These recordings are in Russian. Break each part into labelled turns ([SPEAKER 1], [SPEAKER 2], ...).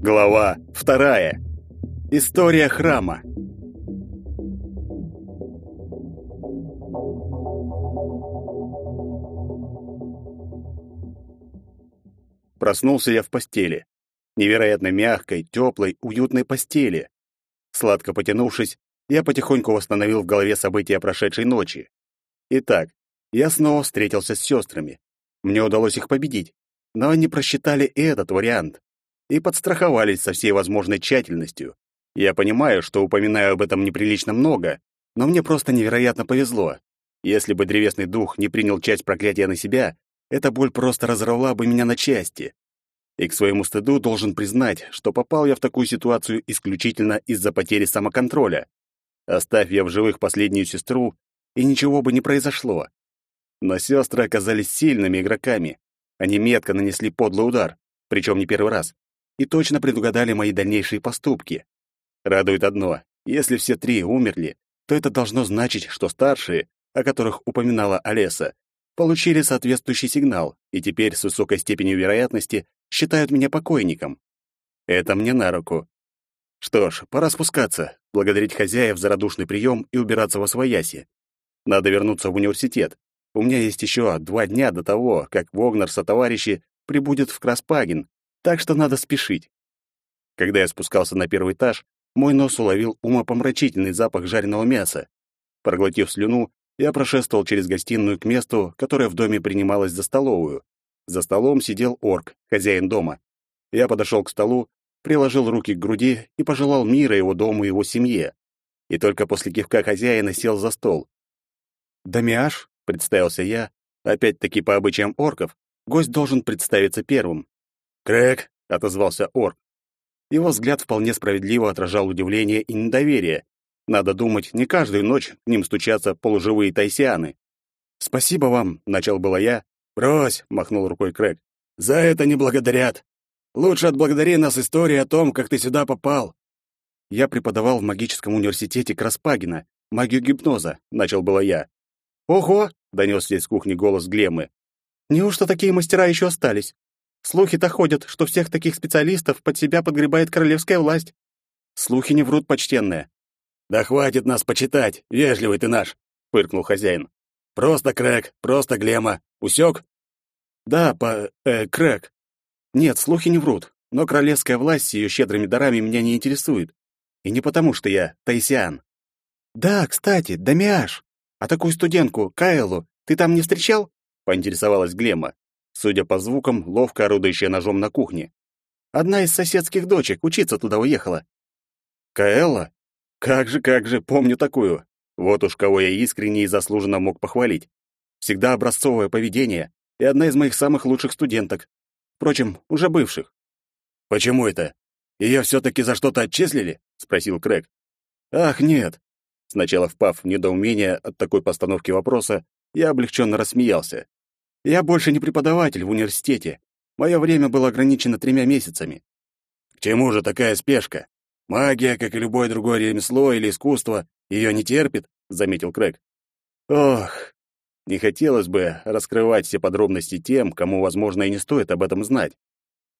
[SPEAKER 1] Глава вторая. История храма. Проснулся я в постели. Невероятно мягкой, теплой, уютной постели. Сладко потянувшись, я потихоньку восстановил в голове события прошедшей ночи. Итак, я снова встретился с сестрами. Мне удалось их победить, но они просчитали и этот вариант и подстраховались со всей возможной тщательностью. Я понимаю, что упоминаю об этом неприлично много, но мне просто невероятно повезло. Если бы древесный дух не принял часть проклятия на себя, эта боль просто разорвала бы меня на части. И к своему стыду должен признать, что попал я в такую ситуацию исключительно из-за потери самоконтроля. Оставь я в живых последнюю сестру, и ничего бы не произошло. Но сестры оказались сильными игроками. Они метко нанесли подлый удар, причем не первый раз и точно предугадали мои дальнейшие поступки. Радует одно: если все три умерли, то это должно значить, что старшие, о которых упоминала Олеса, получили соответствующий сигнал и теперь с высокой степенью вероятности считают меня покойником. Это мне на руку. Что ж, пора спускаться, благодарить хозяев за радушный прием и убираться во свояси. Надо вернуться в университет. У меня есть еще два дня до того, как Вогнер со товарищи прибудет в Краспаген, так что надо спешить. Когда я спускался на первый этаж, мой нос уловил умопомрачительный запах жареного мяса. Проглотив слюну, я прошествовал через гостиную к месту, которое в доме принималось за столовую. За столом сидел орк, хозяин дома. Я подошел к столу, приложил руки к груди и пожелал мира его дому и его семье. И только после кивка хозяина сел за стол. «Дамиаш», — представился я, опять-таки по обычаям орков, гость должен представиться первым.
[SPEAKER 2] «Крэк», —
[SPEAKER 1] отозвался орк. Его взгляд вполне справедливо отражал удивление и недоверие. Надо думать, не каждую ночь к ним стучатся полуживые тайсианы. «Спасибо вам», — начал было я.
[SPEAKER 2] «Брось», — махнул рукой Крэк. «За это не благодарят. Лучше отблагодари нас историей о том, как ты сюда попал».
[SPEAKER 1] «Я преподавал в магическом университете Краспагина, магию гипноза», — начал было я.
[SPEAKER 3] «Ого!»
[SPEAKER 1] — донесся из кухни голос Глемы.
[SPEAKER 3] «Неужто такие мастера еще остались? Слухи-то ходят, что всех таких специалистов под себя подгребает королевская власть.
[SPEAKER 1] Слухи не врут, почтенные.
[SPEAKER 2] Да хватит нас почитать, вежливый ты наш, фыркнул хозяин. Просто Крэк, просто Глема. Усек?
[SPEAKER 1] Да, по... э, Крэк. Нет, слухи не врут, но королевская власть с ее щедрыми дарами меня не интересует. И не потому, что я Тайсиан.
[SPEAKER 3] Да, кстати, Дамиаш, а такую студентку, Кайлу, ты там не встречал?
[SPEAKER 1] Поинтересовалась Глема судя по звукам, ловко орудующая ножом на кухне. Одна из соседских дочек учиться туда уехала. Каэлла? Как же, как же, помню такую. Вот уж кого я искренне и заслуженно мог похвалить. Всегда образцовое поведение и одна из моих самых лучших студенток. Впрочем, уже бывших.
[SPEAKER 2] «Почему это? Ее все-таки за что-то отчислили?» — спросил Крэг.
[SPEAKER 1] «Ах, нет». Сначала впав в недоумение от такой постановки вопроса, я облегченно рассмеялся. Я больше не преподаватель в университете. Мое время было ограничено тремя месяцами.
[SPEAKER 2] К чему же такая спешка? Магия, как и любое другое ремесло или искусство, ее не терпит, заметил Крэг.
[SPEAKER 1] Ох, не хотелось бы раскрывать все подробности тем, кому, возможно, и не стоит об этом знать.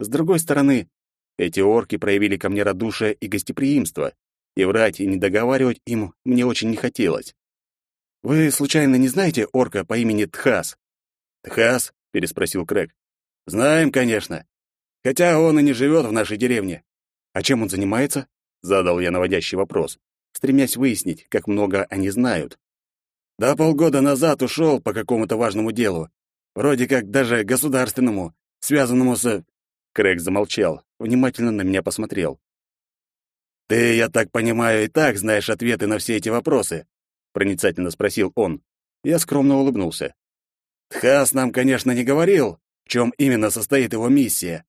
[SPEAKER 1] С другой стороны, эти орки проявили ко мне радушие и гостеприимство, и врать и не договаривать им мне очень не хотелось. Вы случайно не знаете орка по имени Тхас?
[SPEAKER 2] «Техас?» — переспросил Крэг. «Знаем, конечно. Хотя он и не живет в нашей деревне».
[SPEAKER 1] «А чем он занимается?» — задал я наводящий вопрос, стремясь выяснить, как много они знают.
[SPEAKER 2] «Да полгода назад ушел по какому-то важному делу. Вроде как даже государственному, связанному с...»
[SPEAKER 1] Крэг замолчал, внимательно на меня посмотрел.
[SPEAKER 2] «Ты, я так понимаю, и так знаешь ответы на все эти вопросы?» — проницательно спросил он.
[SPEAKER 1] Я скромно улыбнулся.
[SPEAKER 2] Тхас нам, конечно, не говорил, в чем именно состоит его миссия.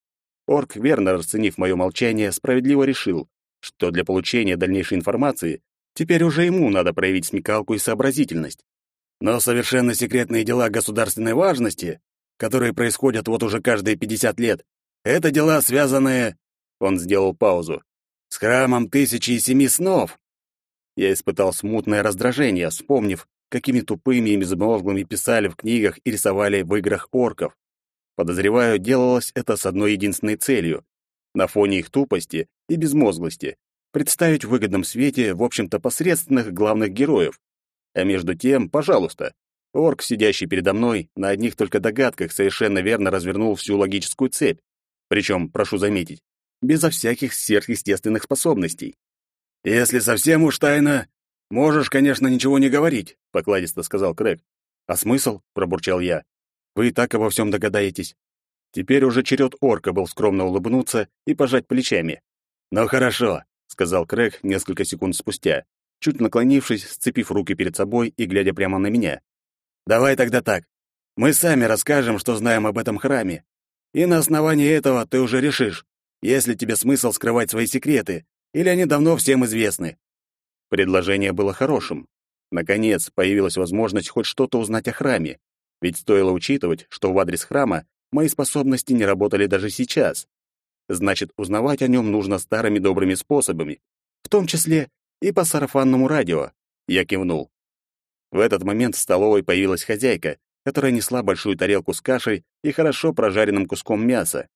[SPEAKER 1] Орк, верно расценив мое молчание, справедливо решил, что для получения дальнейшей информации теперь уже ему надо проявить смекалку и сообразительность.
[SPEAKER 2] Но совершенно секретные дела государственной важности, которые происходят вот уже каждые 50 лет, это дела, связанные... Он сделал паузу. С храмом Тысячи и Семи Снов.
[SPEAKER 1] Я испытал смутное раздражение, вспомнив, какими тупыми и безмозглыми писали в книгах и рисовали в играх орков. Подозреваю, делалось это с одной единственной целью — на фоне их тупости и безмозглости представить в выгодном свете, в общем-то, посредственных главных героев. А между тем, пожалуйста, орк, сидящий передо мной, на одних только догадках совершенно верно развернул всю логическую цепь. Причем, прошу заметить, безо всяких сверхъестественных способностей.
[SPEAKER 2] «Если совсем уж тайно, можешь, конечно, ничего не говорить», — покладисто сказал Крэг.
[SPEAKER 1] «А смысл?» — пробурчал я. «Вы и так обо всем догадаетесь». Теперь уже черед орка был скромно улыбнуться и пожать плечами.
[SPEAKER 2] «Ну хорошо», — сказал Крэг несколько секунд спустя,
[SPEAKER 1] чуть наклонившись, сцепив руки перед собой и глядя прямо на меня.
[SPEAKER 2] «Давай тогда так. Мы сами расскажем, что знаем об этом храме. И на основании этого ты уже решишь, есть ли тебе смысл скрывать свои секреты, или они давно всем известны.
[SPEAKER 1] Предложение было хорошим. Наконец, появилась возможность хоть что-то узнать о храме. Ведь стоило учитывать, что в адрес храма мои способности не работали даже сейчас. Значит, узнавать о нем нужно старыми добрыми способами, в том числе и по сарафанному радио. Я кивнул. В этот момент в столовой появилась хозяйка, которая несла большую тарелку с кашей и хорошо прожаренным куском мяса.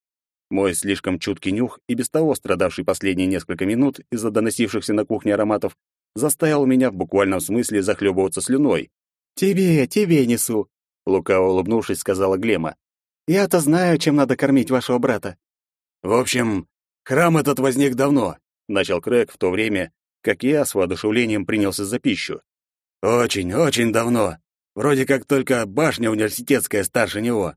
[SPEAKER 1] Мой слишком чуткий нюх и без того страдавший последние несколько минут из-за доносившихся на кухне ароматов заставил меня в буквальном смысле захлебываться слюной.
[SPEAKER 3] «Тебе, тебе несу», — лукаво улыбнувшись, сказала Глема. «Я-то знаю, чем надо кормить вашего брата».
[SPEAKER 2] «В общем, храм этот возник давно», — начал Крэг в то время, как я с воодушевлением принялся за пищу. «Очень, очень давно. Вроде как только башня университетская старше него.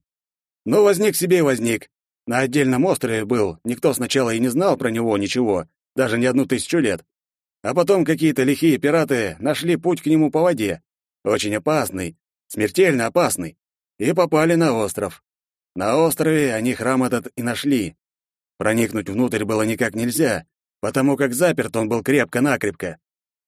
[SPEAKER 2] Но возник себе и возник. На отдельном острове был, никто сначала и не знал про него ничего, даже не одну тысячу лет. А потом какие-то лихие пираты нашли путь к нему по воде. Очень опасный, смертельно опасный. И попали на остров. На острове они храм этот и нашли. Проникнуть внутрь было никак нельзя, потому как заперт он был крепко-накрепко.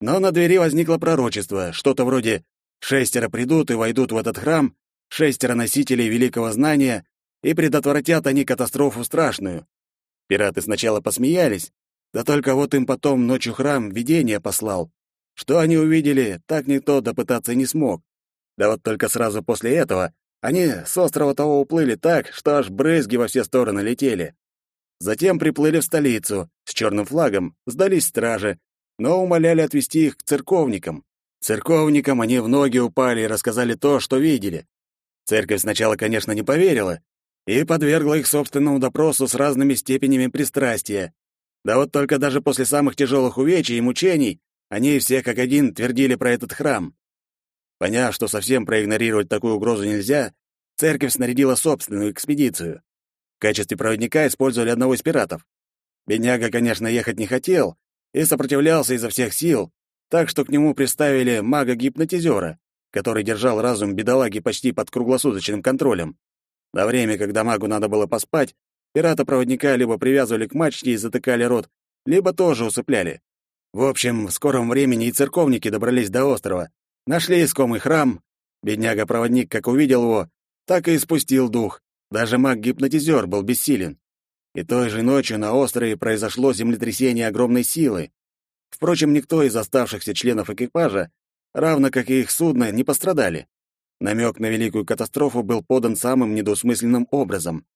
[SPEAKER 2] Но на двери возникло пророчество, что-то вроде «шестеро придут и войдут в этот храм, шестеро носителей великого знания, и предотвратят они катастрофу страшную. Пираты сначала посмеялись, да только вот им потом ночью храм видение послал. Что они увидели, так никто допытаться не смог. Да вот только сразу после этого они с острова того уплыли так, что аж брызги во все стороны летели. Затем приплыли в столицу с черным флагом, сдались страже, но умоляли отвезти их к церковникам. Церковникам они в ноги упали и рассказали то, что видели. Церковь сначала, конечно, не поверила, и подвергла их собственному допросу с разными степенями пристрастия. Да вот только даже после самых тяжелых увечий и мучений они все как один твердили про этот храм. Поняв, что совсем проигнорировать такую угрозу нельзя, церковь снарядила собственную экспедицию. В качестве проводника использовали одного из пиратов. Бедняга, конечно, ехать не хотел и сопротивлялся изо всех сил, так что к нему приставили мага-гипнотизера, который держал разум бедолаги почти под круглосуточным контролем. На время, когда магу надо было поспать, пирата-проводника либо привязывали к мачте и затыкали рот, либо тоже усыпляли. В общем, в скором времени и церковники добрались до острова, нашли искомый храм. Бедняга-проводник, как увидел его, так и спустил дух. Даже маг-гипнотизер был бессилен. И той же ночью на острове произошло землетрясение огромной силы. Впрочем, никто из оставшихся членов экипажа, равно как и их судно, не пострадали. Намек на великую катастрофу был подан самым недосмысленным образом.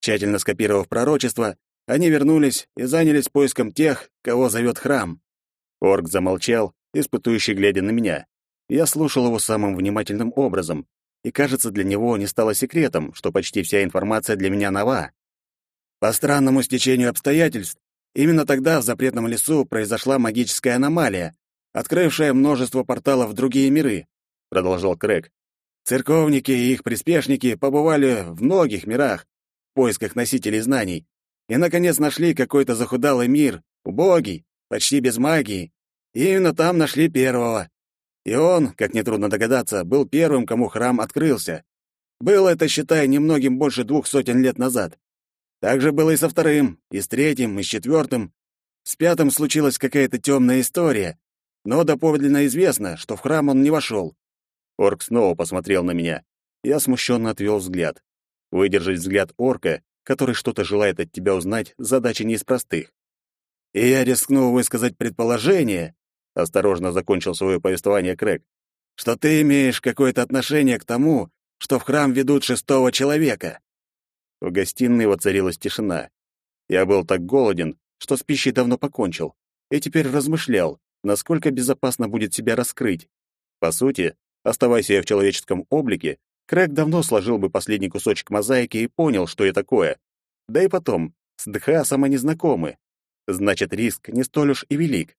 [SPEAKER 2] Тщательно скопировав пророчество, они вернулись и занялись поиском тех, кого зовет храм. Орк замолчал, испытующий глядя на меня. Я слушал его самым внимательным образом, и, кажется, для него не стало секретом, что почти вся информация для меня нова. По странному стечению обстоятельств, именно тогда в запретном лесу произошла магическая аномалия, открывшая множество порталов в другие миры, продолжал Крэг. Церковники и их приспешники побывали в многих мирах в поисках носителей знаний и, наконец, нашли какой-то захудалый мир, убогий, почти без магии. И именно там нашли первого. И он, как нетрудно догадаться, был первым, кому храм открылся. Было это, считай, немногим больше двух сотен лет назад. Так же было и со вторым, и с третьим, и с четвертым. С пятым случилась какая-то темная история, но доподлинно известно, что в храм он не вошел. Орк снова посмотрел на меня. Я смущенно отвел взгляд. Выдержать взгляд орка, который что-то желает от тебя узнать, задача не из простых. И я рискну высказать предположение,
[SPEAKER 1] осторожно закончил свое повествование Крэк,
[SPEAKER 2] что ты имеешь какое-то отношение к тому, что в храм ведут шестого человека.
[SPEAKER 1] В гостиной воцарилась тишина. Я был так голоден, что с пищей давно покончил, и теперь размышлял, насколько безопасно будет себя раскрыть. По сути, оставаясь я в человеческом облике, Крэк давно сложил бы последний кусочек мозаики и понял, что я такое. Да и потом, с Дхасом мы незнакомы. Значит, риск не столь уж и велик.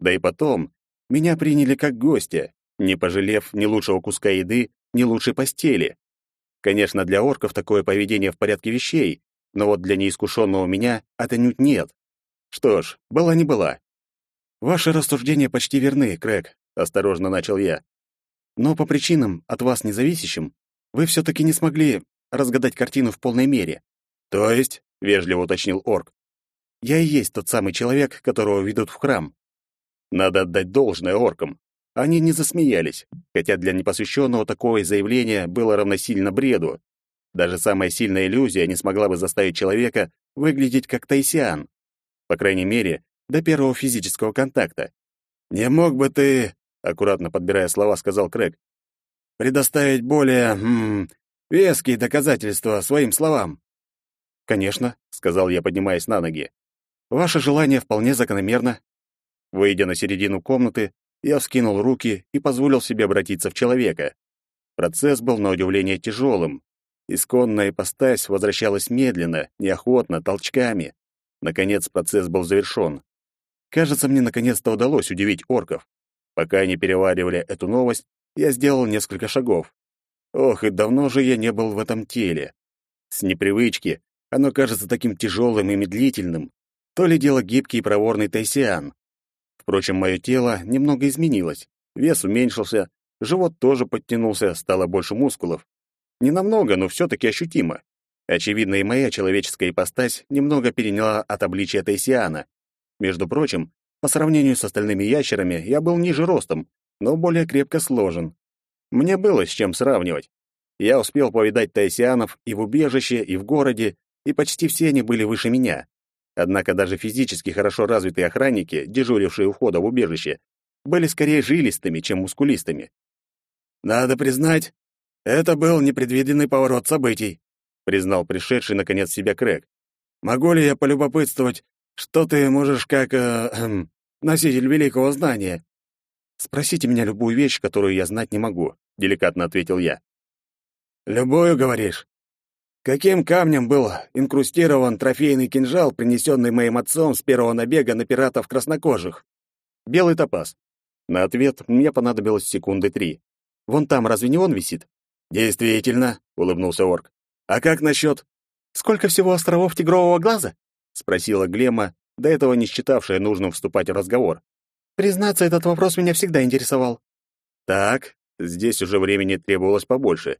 [SPEAKER 1] Да и потом, меня приняли как гостя, не пожалев ни лучшего куска еды, ни лучшей постели. Конечно, для орков такое поведение в порядке вещей, но вот для неискушенного меня отнюдь нет. Что ж, была не была. Ваши рассуждения почти верны, Крэк, осторожно начал я. Но по причинам, от вас независящим, вы все-таки не смогли разгадать картину в полной мере.
[SPEAKER 2] То есть,
[SPEAKER 1] вежливо уточнил орк, я и есть тот самый человек, которого ведут в храм. Надо отдать должное оркам. Они не засмеялись, хотя для непосвященного такое заявление было равносильно бреду. Даже самая сильная иллюзия не смогла бы заставить человека выглядеть как Тайсиан. По крайней мере, до первого физического контакта.
[SPEAKER 2] «Не мог бы ты, — аккуратно подбирая слова, сказал Крэг, — предоставить более м -м, веские доказательства своим словам?»
[SPEAKER 1] «Конечно», — сказал я, поднимаясь на ноги. «Ваше желание вполне закономерно». Выйдя на середину комнаты, я вскинул руки и позволил себе обратиться в человека. Процесс был на удивление тяжелым. Исконная ипостась возвращалась медленно, неохотно, толчками. Наконец процесс был завершён. Кажется, мне наконец-то удалось удивить орков. Пока они переваривали эту новость, я сделал несколько шагов. Ох, и давно же я не был в этом теле. С непривычки оно кажется таким тяжелым и медлительным. То ли дело гибкий и проворный Тайсиан. Впрочем, мое тело немного изменилось. Вес уменьшился, живот тоже подтянулся, стало больше мускулов. Не намного, но все-таки ощутимо. Очевидно, и моя человеческая ипостась немного переняла от обличия Тайсиана. Между прочим, по сравнению с остальными ящерами, я был ниже ростом, но более крепко сложен. Мне было с чем сравнивать. Я успел повидать тайсианов и в убежище, и в городе, и почти все они были выше меня. Однако даже физически хорошо развитые охранники, дежурившие у входа в убежище, были скорее жилистыми, чем мускулистыми.
[SPEAKER 2] «Надо признать, это был непредвиденный поворот событий», признал пришедший наконец себя Крэг. «Могу ли я полюбопытствовать, что ты можешь как э, э, носитель великого знания?»
[SPEAKER 1] «Спросите меня любую вещь, которую я знать не могу», — деликатно ответил я.
[SPEAKER 2] «Любую, говоришь? Каким камнем был инкрустирован трофейный кинжал, принесенный моим отцом с первого набега на пиратов краснокожих?
[SPEAKER 1] Белый топаз. На ответ мне понадобилось секунды три. Вон там разве не он висит?
[SPEAKER 2] Действительно, улыбнулся орк. А как насчет...
[SPEAKER 3] Сколько всего островов тигрового глаза?
[SPEAKER 1] спросила Глема, до этого не считавшая нужным вступать в разговор.
[SPEAKER 3] Признаться, этот вопрос меня всегда интересовал.
[SPEAKER 1] Так, здесь уже времени требовалось побольше.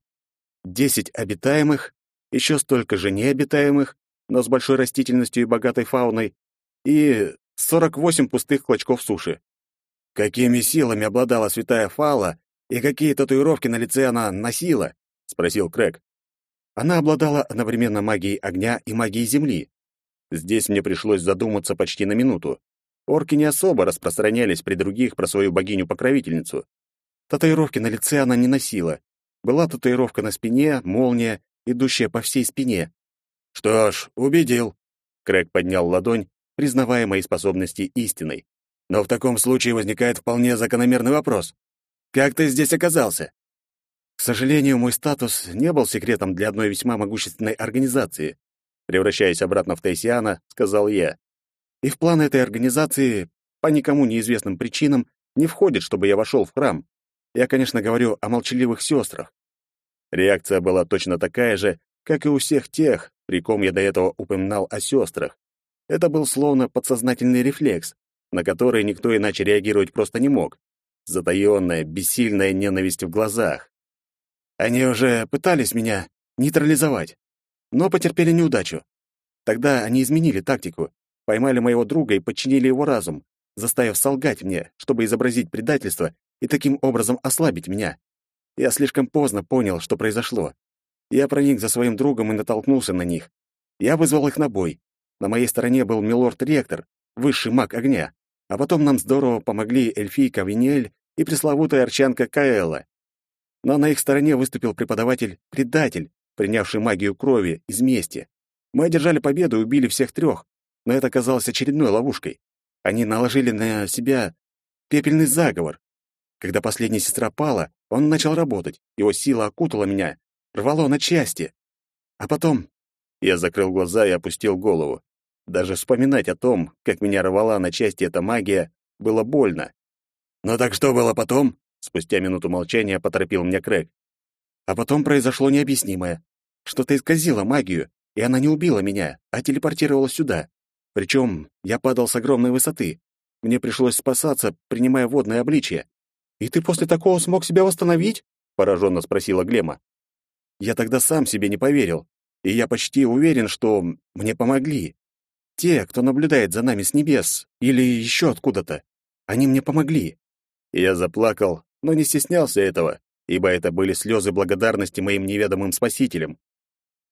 [SPEAKER 1] Десять обитаемых, еще столько же необитаемых, но с большой растительностью и богатой фауной, и 48 пустых клочков суши.
[SPEAKER 2] «Какими силами обладала святая Фала и какие татуировки на лице она носила?» — спросил Крэг.
[SPEAKER 1] Она обладала одновременно магией огня и магией земли. Здесь мне пришлось задуматься почти на минуту. Орки не особо распространялись при других про свою богиню-покровительницу. Татуировки на лице она не носила. Была татуировка на спине, молния идущая по всей спине.
[SPEAKER 2] «Что ж, убедил».
[SPEAKER 1] Крэг поднял ладонь, признавая мои способности истиной.
[SPEAKER 2] «Но в таком случае возникает вполне закономерный вопрос. Как ты здесь оказался?»
[SPEAKER 1] К сожалению, мой статус не был секретом для одной весьма могущественной организации. Превращаясь обратно в Тайсиана, сказал я. И в план этой организации, по никому неизвестным причинам, не входит, чтобы я вошел в храм. Я, конечно, говорю о молчаливых сестрах. Реакция была точно такая же, как и у всех тех, при ком я до этого упоминал о сестрах. Это был словно подсознательный рефлекс, на который никто иначе реагировать просто не мог. Затаённая, бессильная ненависть в глазах. Они уже пытались меня нейтрализовать, но потерпели неудачу. Тогда они изменили тактику, поймали моего друга и подчинили его разум, заставив солгать мне, чтобы изобразить предательство и таким образом ослабить меня. Я слишком поздно понял, что произошло. Я проник за своим другом и натолкнулся на них. Я вызвал их на бой. На моей стороне был милорд-ректор, высший маг огня. А потом нам здорово помогли эльфийка Винель и пресловутая арчанка Каэла. Но на их стороне выступил преподаватель-предатель, принявший магию крови из мести. Мы одержали победу и убили всех трех, но это оказалось очередной ловушкой. Они наложили на себя пепельный заговор. Когда последняя сестра пала, он начал работать, его сила окутала меня, рвало на части. А потом я закрыл глаза и опустил голову. Даже вспоминать о том, как меня рвала на части эта магия, было больно. «Ну так что было потом?» Спустя минуту молчания поторопил меня Крэг. А потом произошло необъяснимое. Что-то исказило магию, и она не убила меня, а телепортировала сюда. Причем я падал с огромной высоты. Мне пришлось спасаться, принимая водное обличие. «И ты после такого смог себя восстановить?» — пораженно спросила Глема. Я тогда сам себе не поверил, и я почти уверен, что мне помогли. Те, кто наблюдает за нами с небес или еще откуда-то, они мне помогли. Я заплакал, но не стеснялся этого, ибо это были слезы благодарности моим неведомым спасителям.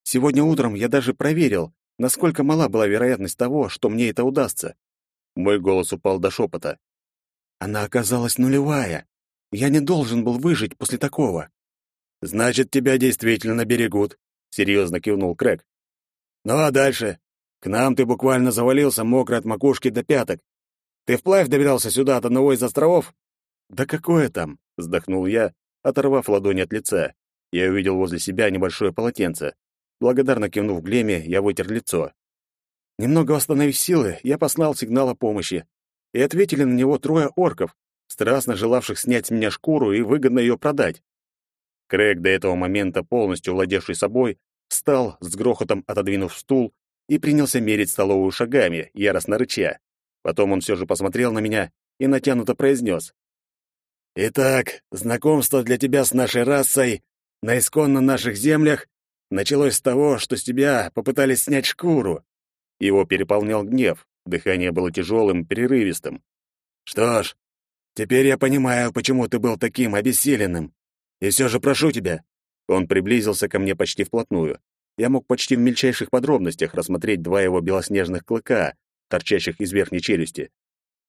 [SPEAKER 1] Сегодня утром я даже проверил, насколько мала была вероятность того, что мне это удастся. Мой голос упал до шепота. Она оказалась нулевая. Я не должен был выжить после такого. Значит, тебя действительно берегут, серьезно кивнул Крэк. Ну а дальше? К нам ты буквально завалился мокрый от макушки до пяток. Ты вплавь добирался сюда от одного из островов? Да какое там? вздохнул я, оторвав ладони от лица. Я увидел возле себя небольшое полотенце. Благодарно кивнув Глеме, я вытер лицо. Немного восстановив силы, я послал сигнал о помощи. И ответили на него трое орков, страстно желавших снять с меня шкуру и выгодно ее продать. Крэг, до этого момента полностью владевший собой, встал, с грохотом отодвинув стул, и принялся мерить столовую шагами, яростно рыча. Потом он все же посмотрел на меня и натянуто произнес. «Итак, знакомство для тебя с нашей расой на исконно наших землях началось с того, что с тебя попытались снять шкуру». Его переполнял гнев, дыхание было тяжелым, прерывистым. «Что ж, теперь я понимаю, почему ты был таким обессиленным. И все же прошу тебя». Он приблизился ко мне почти вплотную. Я мог почти в мельчайших подробностях рассмотреть два его белоснежных клыка, торчащих из верхней челюсти.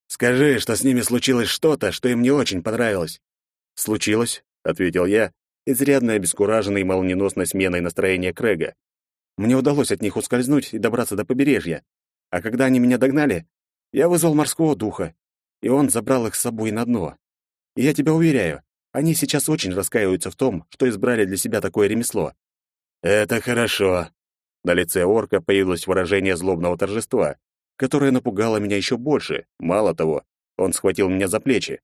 [SPEAKER 1] Скажи, что с ними случилось что-то, что им не очень понравилось. Случилось, ответил я, изрядно обескураженный молниеносной сменой настроения Крэга. Мне удалось от них ускользнуть и добраться до побережья. А когда они меня догнали, я вызвал морского духа, и он забрал их с собой на дно. И я тебя уверяю, они сейчас очень раскаиваются в том, что избрали для себя такое ремесло. Это хорошо. На лице орка появилось выражение злобного торжества, которое напугало меня еще больше. Мало того, он схватил меня за плечи.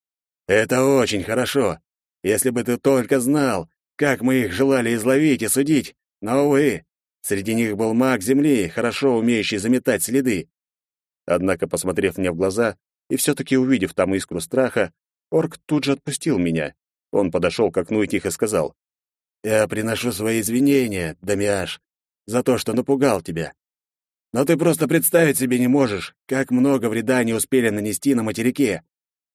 [SPEAKER 1] Это очень хорошо. Если бы ты только знал, как мы их желали изловить и судить. Но увы, среди них был маг земли, хорошо умеющий заметать следы. Однако, посмотрев мне в глаза и все-таки увидев там искру страха, орк тут же отпустил меня. Он подошел к окну и тихо сказал. Я приношу свои извинения, Дамиаш, за то, что напугал тебя. Но ты просто представить себе не можешь, как много вреда они успели нанести на материке.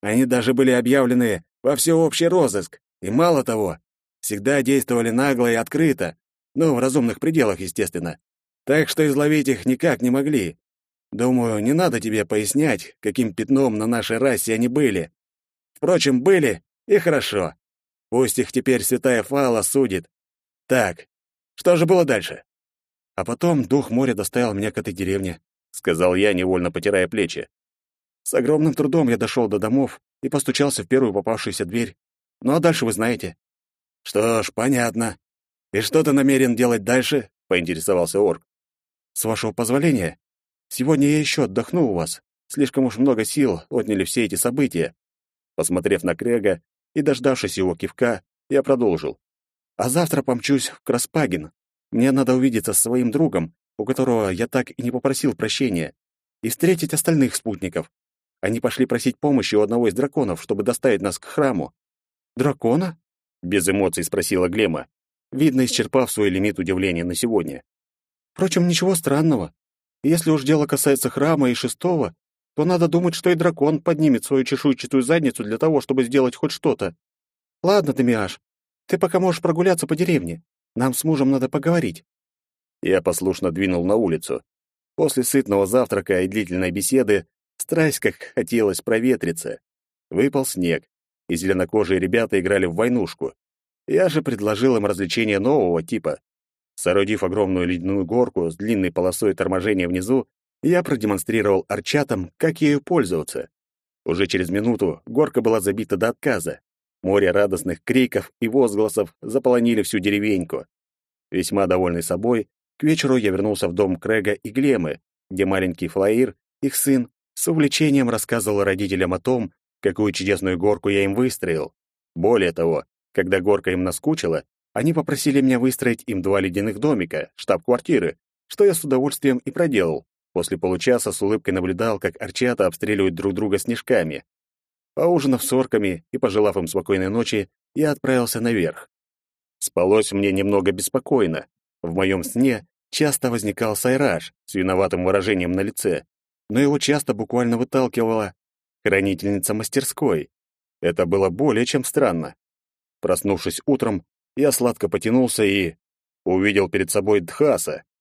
[SPEAKER 1] Они даже были объявлены во всеобщий розыск. И мало того, всегда действовали нагло и открыто, ну, в разумных пределах, естественно. Так что изловить их никак не могли. Думаю, не надо тебе пояснять, каким пятном на нашей расе они были. Впрочем, были, и хорошо. Пусть их теперь святая Фала судит. Так, что же было дальше? А потом дух моря доставил меня к этой деревне, сказал я, невольно потирая плечи. С огромным трудом я дошел до домов и постучался в первую попавшуюся дверь. Ну а дальше вы знаете. Что ж, понятно. И что ты намерен делать дальше? поинтересовался орк. С вашего позволения, сегодня я еще отдохну у вас. Слишком уж много сил отняли все эти события. Посмотрев на Крега, и, дождавшись его кивка, я продолжил. «А завтра помчусь в Краспагин. Мне надо увидеться с своим другом, у которого я так и не попросил прощения, и встретить остальных спутников. Они пошли просить помощи у одного из драконов, чтобы доставить нас к храму». «Дракона?» — без эмоций спросила Глема, видно, исчерпав свой лимит удивления на сегодня. «Впрочем, ничего странного. Если уж дело касается храма и шестого, то надо думать, что и дракон поднимет свою чешуйчатую задницу для того, чтобы сделать хоть что-то. Ладно, Демиаш, ты пока можешь прогуляться по деревне. Нам с мужем надо поговорить. Я послушно двинул на улицу. После сытного завтрака и длительной беседы Страсть как хотелось проветриться. Выпал снег, и зеленокожие ребята играли в войнушку. Я же предложил им развлечение нового типа. Соорудив огромную ледяную горку с длинной полосой торможения внизу, я продемонстрировал арчатам, как ею пользоваться. Уже через минуту горка была забита до отказа. Море радостных криков и возгласов заполонили всю деревеньку. Весьма довольный собой, к вечеру я вернулся в дом Крэга и Глемы, где маленький Флаир, их сын, с увлечением рассказывал родителям о том, какую чудесную горку я им выстроил. Более того, когда горка им наскучила, они попросили меня выстроить им два ледяных домика, штаб-квартиры, что я с удовольствием и проделал. После получаса с улыбкой наблюдал, как арчата обстреливают друг друга снежками. Поужинав с орками и пожелав им спокойной ночи, я отправился наверх. Спалось мне немного беспокойно. В моем сне часто возникал Сайраж с виноватым выражением на лице, но его часто буквально выталкивала хранительница мастерской. Это было более чем странно. Проснувшись утром, я сладко потянулся и увидел перед собой Дхаса,